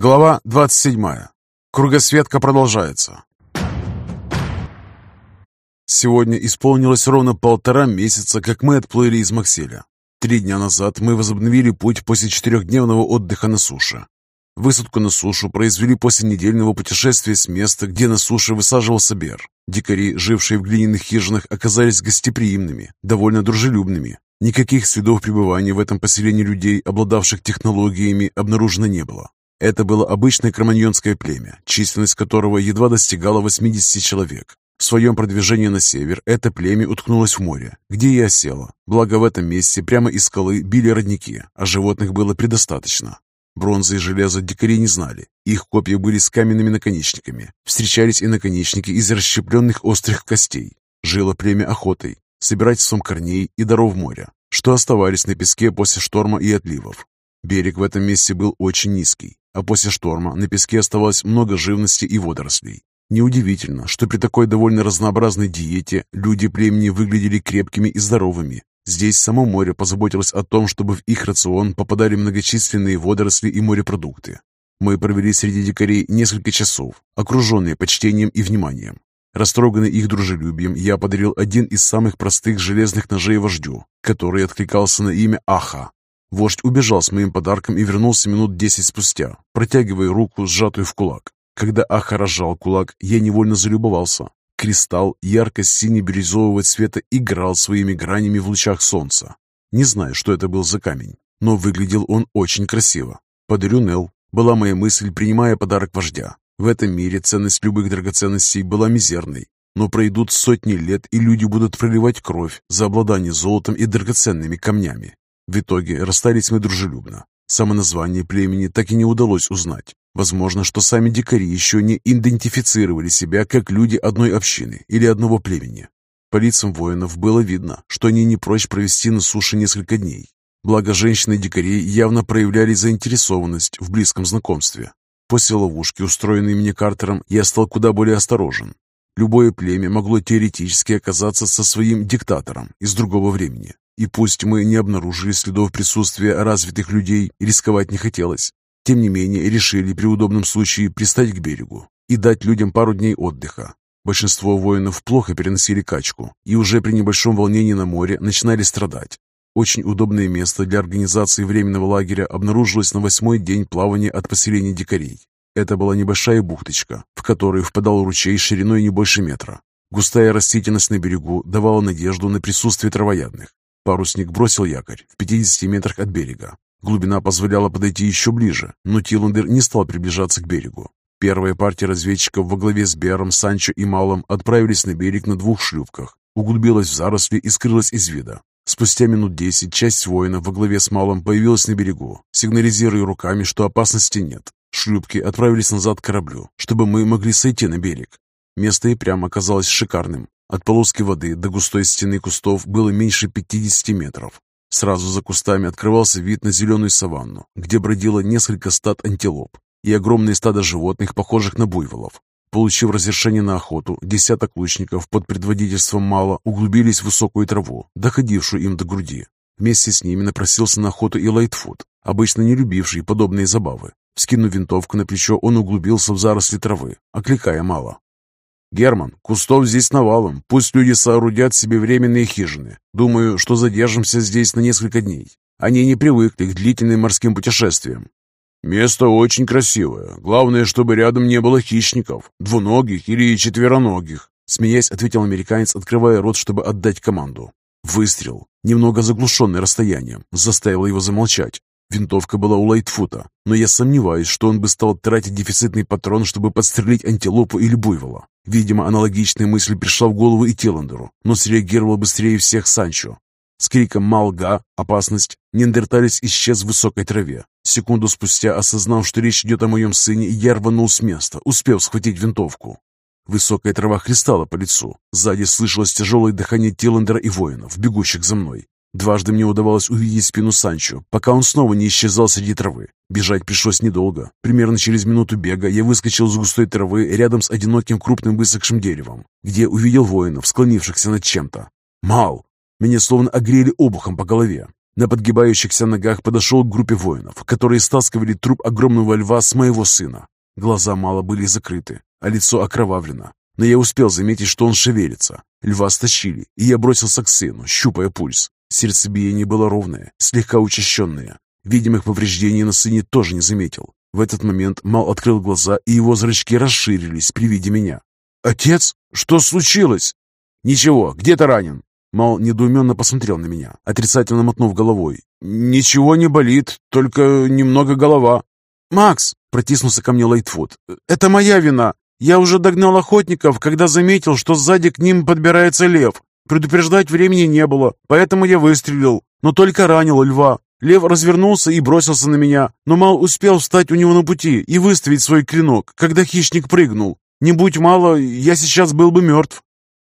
Глава 27. Кругосветка продолжается. Сегодня исполнилось ровно полтора месяца, как мы отплыли из Макселя. Три дня назад мы возобновили путь после четырехдневного отдыха на суше. Высадку на сушу произвели после недельного путешествия с места, где на суше высаживался Бер. Дикари, жившие в глиняных хижинах, оказались гостеприимными, довольно дружелюбными. Никаких следов пребывания в этом поселении людей, обладавших технологиями, обнаружено не было. Это было обычное кроманьонское племя, численность которого едва достигала 80 человек. В своем продвижении на север это племя уткнулось в море, где и осело. Благо в этом месте прямо из скалы били родники, а животных было предостаточно. Бронзы и железо дикари не знали. Их копья были с каменными наконечниками. Встречались и наконечники из расщепленных острых костей. Жило племя охотой, собирательством корней и даров моря, что оставались на песке после шторма и отливов. Берег в этом месте был очень низкий, а после шторма на песке оставалось много живности и водорослей. Неудивительно, что при такой довольно разнообразной диете люди племени выглядели крепкими и здоровыми. Здесь само море позаботилось о том, чтобы в их рацион попадали многочисленные водоросли и морепродукты. Мы провели среди дикарей несколько часов, окруженные почтением и вниманием. Растроганный их дружелюбием, я подарил один из самых простых железных ножей вождю, который откликался на имя Аха. Вождь убежал с моим подарком и вернулся минут десять спустя, протягивая руку, сжатую в кулак. Когда Аха разжал кулак, я невольно залюбовался. Кристалл ярко-сине-бирюзового цвета играл своими гранями в лучах солнца. Не знаю, что это был за камень, но выглядел он очень красиво. Подарю Нел, была моя мысль, принимая подарок вождя. В этом мире ценность любых драгоценностей была мизерной, но пройдут сотни лет, и люди будут проливать кровь за обладание золотом и драгоценными камнями. В итоге расстались мы дружелюбно. Само название племени так и не удалось узнать. Возможно, что сами дикари еще не идентифицировали себя как люди одной общины или одного племени. По лицам воинов было видно, что они не прочь провести на суше несколько дней. Благо, женщины дикарей явно проявляли заинтересованность в близком знакомстве. После ловушки, устроенной мне Картером, я стал куда более осторожен. Любое племя могло теоретически оказаться со своим диктатором из другого времени. И пусть мы не обнаружили следов присутствия развитых людей, рисковать не хотелось. Тем не менее, решили при удобном случае пристать к берегу и дать людям пару дней отдыха. Большинство воинов плохо переносили качку и уже при небольшом волнении на море начинали страдать. Очень удобное место для организации временного лагеря обнаружилось на восьмой день плавания от поселения дикарей. Это была небольшая бухточка, в которую впадал ручей шириной не больше метра. Густая растительность на берегу давала надежду на присутствие травоядных. Парусник бросил якорь в 50 метрах от берега. Глубина позволяла подойти еще ближе, но Тиландер не стал приближаться к берегу. Первая партия разведчиков во главе с Бером, Санчо и Малом отправились на берег на двух шлюпках, углубилась в заросли и скрылась из вида. Спустя минут десять часть воинов во главе с Малом появилась на берегу, сигнализируя руками, что опасности нет. Шлюпки отправились назад к кораблю, чтобы мы могли сойти на берег. Место и прямо оказалось шикарным. От полоски воды до густой стены кустов было меньше 50 метров. Сразу за кустами открывался вид на зеленую саванну, где бродило несколько стад антилоп и огромные стада животных, похожих на буйволов. Получив разрешение на охоту, десяток лучников под предводительством Мала углубились в высокую траву, доходившую им до груди. Вместе с ними напросился на охоту и Лайтфуд, обычно не любивший подобные забавы. Вскинув винтовку на плечо, он углубился в заросли травы, окликая Мала. «Герман, кустов здесь навалом. Пусть люди соорудят себе временные хижины. Думаю, что задержимся здесь на несколько дней. Они не привыкли к длительным морским путешествиям. Место очень красивое. Главное, чтобы рядом не было хищников, двуногих или четвероногих. Смеясь, ответил американец, открывая рот, чтобы отдать команду. Выстрел, немного заглушенный расстоянием, заставил его замолчать. Винтовка была у Лайтфута, но я сомневаюсь, что он бы стал тратить дефицитный патрон, чтобы подстрелить антилопу или буйвола. Видимо, аналогичная мысль пришла в голову и Теландеру, но среагировал быстрее всех Санчо. С криком «Малга! Опасность!» неандерталец исчез в высокой траве. Секунду спустя, осознав, что речь идет о моем сыне, я рванул с места, успев схватить винтовку. Высокая трава хлестала по лицу. Сзади слышалось тяжелое дыхание Тиландера и воинов, бегущих за мной. Дважды мне удавалось увидеть спину Санчо, пока он снова не исчезал среди травы. Бежать пришлось недолго. Примерно через минуту бега я выскочил из густой травы рядом с одиноким крупным высохшим деревом, где увидел воинов, склонившихся над чем-то. «Мал!» Меня словно огрели обухом по голове. На подгибающихся ногах подошел к группе воинов, которые стаскивали труп огромного льва с моего сына. Глаза мало были закрыты, а лицо окровавлено. Но я успел заметить, что он шевелится. Льва стащили, и я бросился к сыну, щупая пульс. Сердцебиение было ровное, слегка учащенное. Видимых повреждений на сыне тоже не заметил. В этот момент Мал открыл глаза, и его зрачки расширились при виде меня. «Отец? Что случилось?» «Ничего, где то ранен?» Мал недоуменно посмотрел на меня, отрицательно мотнув головой. «Ничего не болит, только немного голова». «Макс!» — протиснулся ко мне Лайтфуд. «Это моя вина. Я уже догнал охотников, когда заметил, что сзади к ним подбирается лев. Предупреждать времени не было, поэтому я выстрелил, но только ранил льва. Лев развернулся и бросился на меня, но Мал успел встать у него на пути и выставить свой клинок, когда хищник прыгнул. Не будь мало, я сейчас был бы мертв.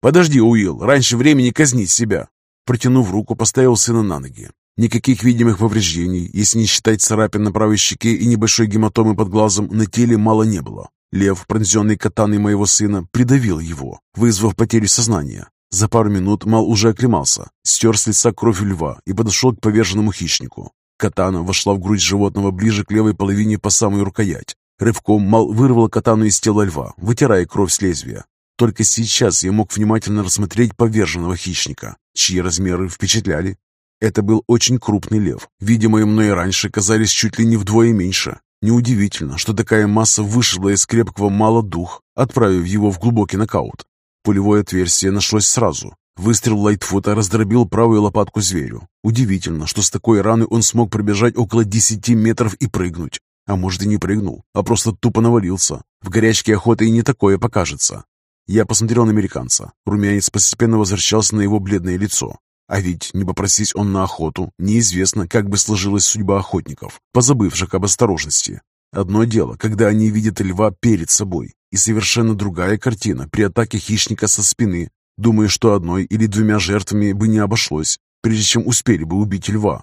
«Подожди, Уилл, раньше времени казнить себя!» Протянув руку, поставил сына на ноги. Никаких видимых повреждений, если не считать царапин на правой щеке и небольшой гематомы под глазом, на теле мало не было. Лев, пронзенный катаной моего сына, придавил его, вызвав потерю сознания. За пару минут Мал уже оклемался, стер с лица кровь льва и подошел к поверженному хищнику. Катана вошла в грудь животного ближе к левой половине по самую рукоять. Рывком Мал вырвал катану из тела льва, вытирая кровь с лезвия. Только сейчас я мог внимательно рассмотреть поверженного хищника, чьи размеры впечатляли. Это был очень крупный лев. Видимые мной раньше казались чуть ли не вдвое меньше. Неудивительно, что такая масса вышла из крепкого мало дух, отправив его в глубокий нокаут. Пулевое отверстие нашлось сразу. Выстрел Лайтфута раздробил правую лопатку зверю. Удивительно, что с такой раны он смог пробежать около 10 метров и прыгнуть. А может и не прыгнул, а просто тупо навалился. В горячке охоты и не такое покажется. Я посмотрел на американца. Румянец постепенно возвращался на его бледное лицо. А ведь, не попросись он на охоту, неизвестно, как бы сложилась судьба охотников, позабывших об осторожности. Одно дело, когда они видят льва перед собой, и совершенно другая картина при атаке хищника со спины, думая, что одной или двумя жертвами бы не обошлось, прежде чем успели бы убить льва.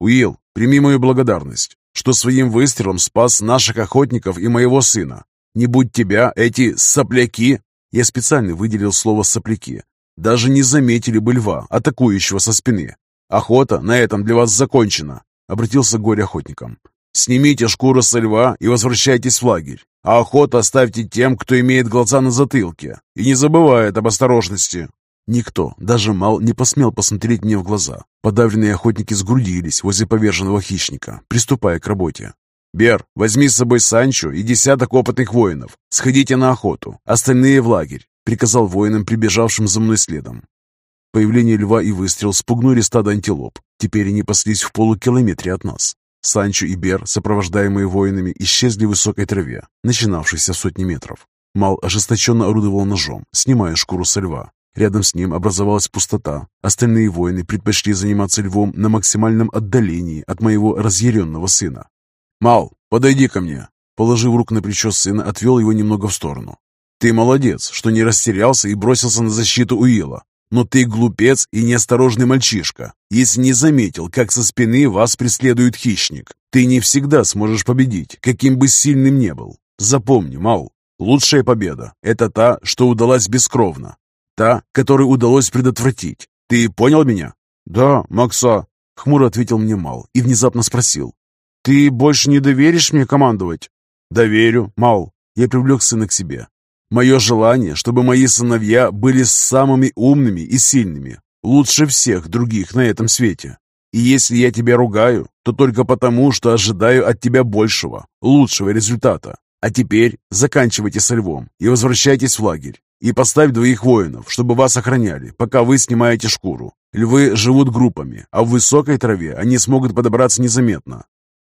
«Уилл, прими мою благодарность, что своим выстрелом спас наших охотников и моего сына. Не будь тебя, эти сопляки я специально выделил слово «сопляки». Даже не заметили бы льва, атакующего со спины. «Охота на этом для вас закончена», — обратился к горе-охотникам. «Снимите шкуру со льва и возвращайтесь в лагерь. А охоту оставьте тем, кто имеет глаза на затылке и не забывает об осторожности». Никто, даже Мал, не посмел посмотреть мне в глаза. Подавленные охотники сгрудились возле поверженного хищника, приступая к работе. «Бер, возьми с собой Санчо и десяток опытных воинов. Сходите на охоту, остальные в лагерь», — приказал воинам, прибежавшим за мной следом. Появление льва и выстрел спугнули стадо антилоп. Теперь они паслись в полукилометре от нас. Санчо и Бер, сопровождаемые воинами, исчезли в высокой траве, начинавшейся сотни метров. Мал ожесточенно орудовал ножом, снимая шкуру со льва. Рядом с ним образовалась пустота. Остальные воины предпочли заниматься львом на максимальном отдалении от моего разъяренного сына. «Мал, подойди ко мне!» Положив руку на плечо сына, отвел его немного в сторону. «Ты молодец, что не растерялся и бросился на защиту Уилла. Но ты глупец и неосторожный мальчишка, если не заметил, как со спины вас преследует хищник. Ты не всегда сможешь победить, каким бы сильным не был. Запомни, Мал, лучшая победа – это та, что удалась бескровно. Та, которую удалось предотвратить. Ты понял меня? Да, Макса, хмуро ответил мне Мал и внезапно спросил. «Ты больше не доверишь мне командовать?» «Доверю, Мал». Я привлек сына к себе. «Мое желание, чтобы мои сыновья были самыми умными и сильными, лучше всех других на этом свете. И если я тебя ругаю, то только потому, что ожидаю от тебя большего, лучшего результата. А теперь заканчивайте со львом и возвращайтесь в лагерь. И поставь двоих воинов, чтобы вас охраняли, пока вы снимаете шкуру. Львы живут группами, а в высокой траве они смогут подобраться незаметно.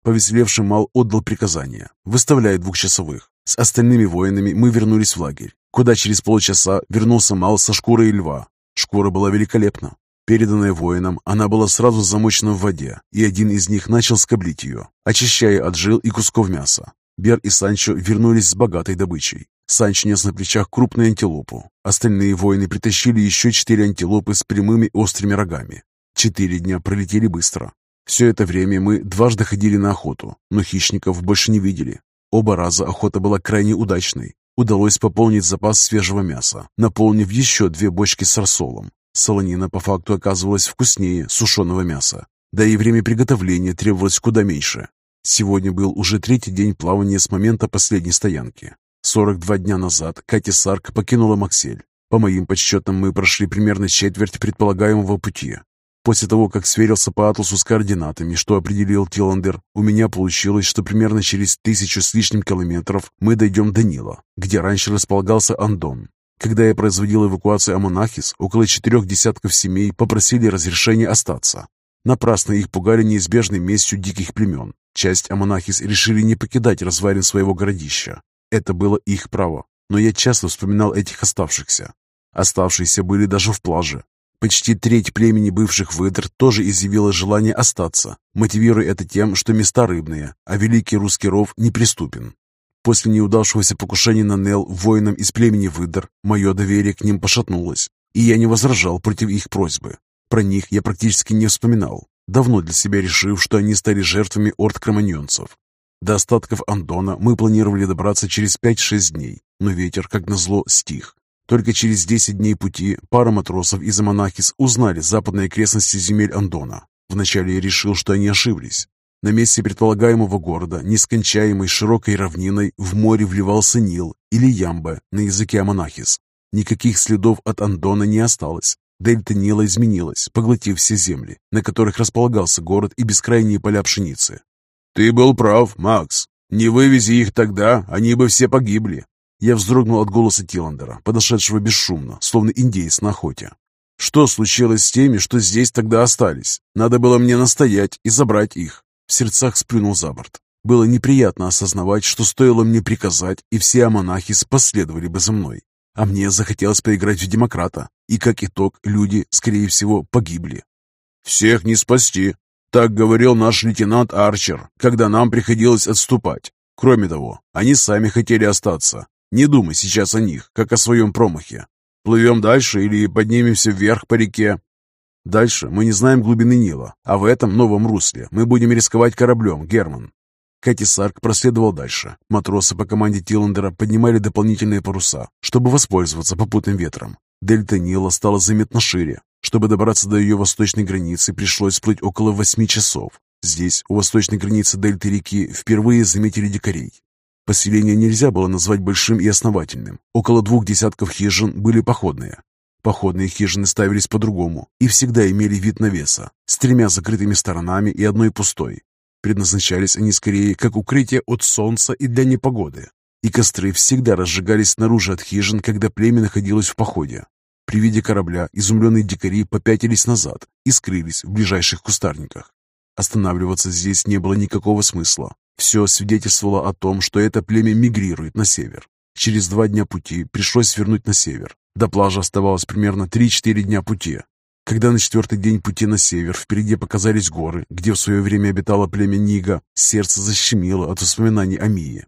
Повеселевший Мал отдал приказание, выставляя двухчасовых. С остальными воинами мы вернулись в лагерь, куда через полчаса вернулся Мал со шкурой льва. Шкура была великолепна. Переданная воинам, она была сразу замочена в воде, и один из них начал скоблить ее, очищая от жил и кусков мяса. Бер и Санчо вернулись с богатой добычей. Санчо нес на плечах крупную антилопу. Остальные воины притащили еще четыре антилопы с прямыми острыми рогами. Четыре дня пролетели быстро. Все это время мы дважды ходили на охоту, но хищников больше не видели. Оба раза охота была крайне удачной. Удалось пополнить запас свежего мяса, наполнив еще две бочки с рассолом. Солонина по факту оказывалась вкуснее сушеного мяса. да и время приготовления требовалось куда меньше. Сегодня был уже третий день плавания с момента последней стоянки. 42 дня назад Катя Сарк покинула Максель. По моим подсчетам, мы прошли примерно четверть предполагаемого пути. После того, как сверился по атласу с координатами, что определил Тиландер, у меня получилось, что примерно через тысячу с лишним километров мы дойдем до Нила, где раньше располагался Андон. Когда я производил эвакуацию Амонахис, около четырех десятков семей попросили разрешения остаться. Напрасно их пугали неизбежной местью диких племен. Часть Амонахис решили не покидать развалин своего городища. Это было их право, но я часто вспоминал этих оставшихся. Оставшиеся были даже в плаже, Почти треть племени бывших выдр тоже изъявила желание остаться, мотивируя это тем, что места рыбные, а великий русский ров неприступен. После неудавшегося покушения на Нел воинам из племени выдр мое доверие к ним пошатнулось, и я не возражал против их просьбы. Про них я практически не вспоминал, давно для себя решив, что они стали жертвами орд кроманьонцев. До остатков Андона мы планировали добраться через 5-6 дней, но ветер, как назло, стих, только через 10 дней пути пара матросов из Аманахис узнали западные окрестности земель Андона. Вначале я решил, что они ошиблись. На месте предполагаемого города, нескончаемой широкой равниной, в море вливался Нил или Ямба на языке Аманахис. Никаких следов от Андона не осталось. Дельта Нила изменилась, поглотив все земли, на которых располагался город и бескрайние поля пшеницы. «Ты был прав, Макс. Не вывези их тогда, они бы все погибли. Я вздрогнул от голоса Тиландера, подошедшего бесшумно, словно индейец на охоте. Что случилось с теми, что здесь тогда остались? Надо было мне настоять и забрать их. В сердцах сплюнул за борт. Было неприятно осознавать, что стоило мне приказать, и все амонахи последовали бы за мной. А мне захотелось поиграть в демократа, и как итог люди, скорее всего, погибли. «Всех не спасти», — так говорил наш лейтенант Арчер, когда нам приходилось отступать. Кроме того, они сами хотели остаться, не думай сейчас о них, как о своем промахе. Плывем дальше или поднимемся вверх по реке. Дальше мы не знаем глубины Нила, а в этом новом русле мы будем рисковать кораблем, Герман. Кэти Сарк проследовал дальше. Матросы по команде Тиллендера поднимали дополнительные паруса, чтобы воспользоваться попутным ветром. Дельта Нила стала заметно шире. Чтобы добраться до ее восточной границы, пришлось плыть около восьми часов. Здесь, у восточной границы дельты реки, впервые заметили дикарей. Поселение нельзя было назвать большим и основательным. Около двух десятков хижин были походные. Походные хижины ставились по-другому и всегда имели вид навеса, с тремя закрытыми сторонами и одной пустой. Предназначались они скорее как укрытие от солнца и для непогоды. И костры всегда разжигались снаружи от хижин, когда племя находилось в походе. При виде корабля изумленные дикари попятились назад и скрылись в ближайших кустарниках. Останавливаться здесь не было никакого смысла. Все свидетельствовало о том, что это племя мигрирует на север. Через два дня пути пришлось свернуть на север. До плажа оставалось примерно 3-4 дня пути. Когда на четвертый день пути на север впереди показались горы, где в свое время обитало племя Нига, сердце защемило от воспоминаний о Мии.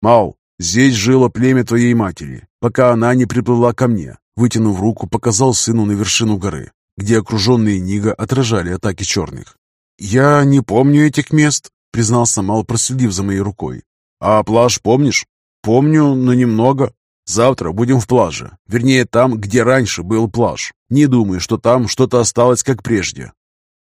«Мау, здесь жило племя твоей матери, пока она не приплыла ко мне», вытянув руку, показал сыну на вершину горы, где окруженные Нига отражали атаки черных. «Я не помню этих мест», — признался Мал, проследив за моей рукой. «А пляж помнишь?» «Помню, но немного. Завтра будем в плаже. Вернее, там, где раньше был пляж. Не думаю, что там что-то осталось, как прежде».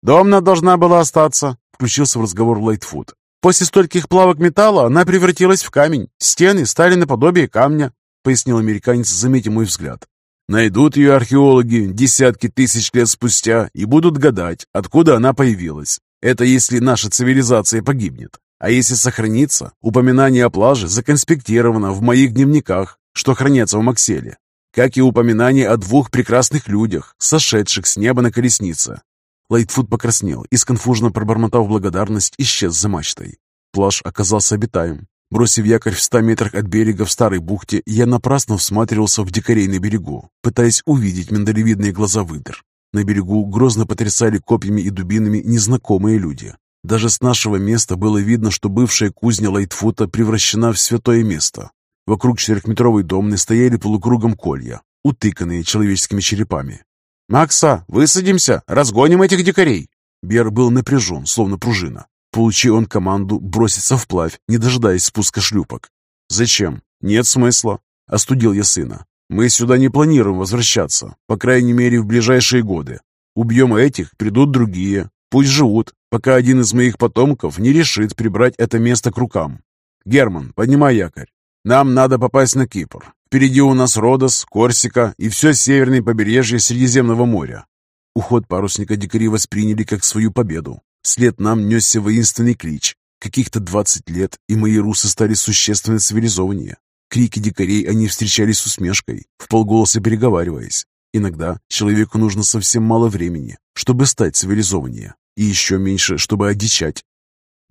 «Домна должна была остаться», — включился в разговор Лайтфуд. «После стольких плавок металла она превратилась в камень. Стены стали наподобие камня», — пояснил американец, заметив мой взгляд. «Найдут ее археологи десятки тысяч лет спустя и будут гадать, откуда она появилась. Это если наша цивилизация погибнет. А если сохранится, упоминание о плаже законспектировано в моих дневниках, что хранятся в Макселе, как и упоминание о двух прекрасных людях, сошедших с неба на колеснице. Лайтфуд покраснел и, сконфуженно пробормотав благодарность, исчез за мачтой. Плаж оказался обитаем. Бросив якорь в ста метрах от берега в старой бухте, я напрасно всматривался в дикарей на берегу, пытаясь увидеть миндалевидные глаза выдр. На берегу грозно потрясали копьями и дубинами незнакомые люди. Даже с нашего места было видно, что бывшая кузня Лайтфута превращена в святое место. Вокруг четырехметровой домны стояли полукругом колья, утыканные человеческими черепами. «Макса, высадимся, разгоним этих дикарей!» Бер был напряжен, словно пружина. Получи он команду броситься вплавь, не дожидаясь спуска шлюпок. «Зачем? Нет смысла», — остудил я сына. Мы сюда не планируем возвращаться, по крайней мере, в ближайшие годы. Убьем этих, придут другие. Пусть живут, пока один из моих потомков не решит прибрать это место к рукам. Герман, поднимай якорь. Нам надо попасть на Кипр. Впереди у нас Родос, Корсика и все северное побережье Средиземного моря. Уход парусника дикари восприняли как свою победу. Вслед нам несся воинственный клич. Каких-то двадцать лет, и мои русы стали существенно цивилизованнее. Крики дикарей они встречали с усмешкой, в полголоса переговариваясь. Иногда человеку нужно совсем мало времени, чтобы стать цивилизованнее, и еще меньше, чтобы одичать.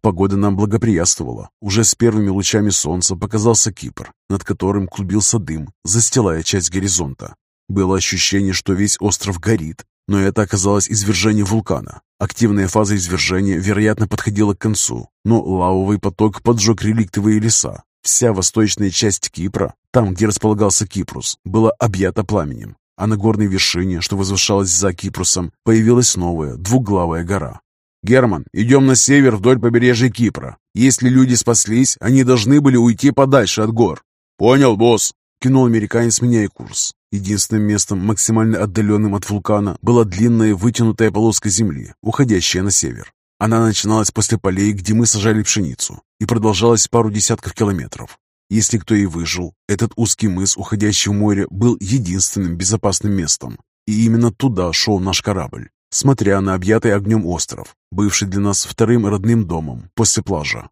Погода нам благоприятствовала. Уже с первыми лучами солнца показался Кипр, над которым клубился дым, застилая часть горизонта. Было ощущение, что весь остров горит, но это оказалось извержение вулкана. Активная фаза извержения, вероятно, подходила к концу, но лавовый поток поджег реликтовые леса. Вся восточная часть Кипра, там, где располагался Кипрус, была объята пламенем, а на горной вершине, что возвышалась за Кипрусом, появилась новая двуглавая гора. «Герман, идем на север вдоль побережья Кипра. Если люди спаслись, они должны были уйти подальше от гор». «Понял, босс», — кинул американец, меняя курс. Единственным местом, максимально отдаленным от вулкана, была длинная вытянутая полоска земли, уходящая на север. Она начиналась после полей, где мы сажали пшеницу, и продолжалась пару десятков километров. Если кто и выжил, этот узкий мыс, уходящий в море, был единственным безопасным местом. И именно туда шел наш корабль, смотря на объятый огнем остров, бывший для нас вторым родным домом после пляжа.